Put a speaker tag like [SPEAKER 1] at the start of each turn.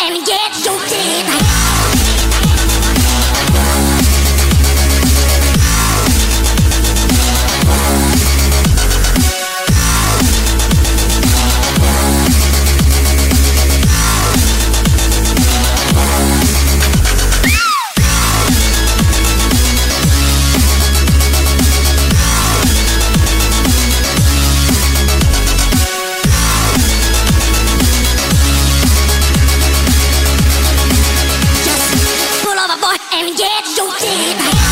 [SPEAKER 1] and get your dead. 这一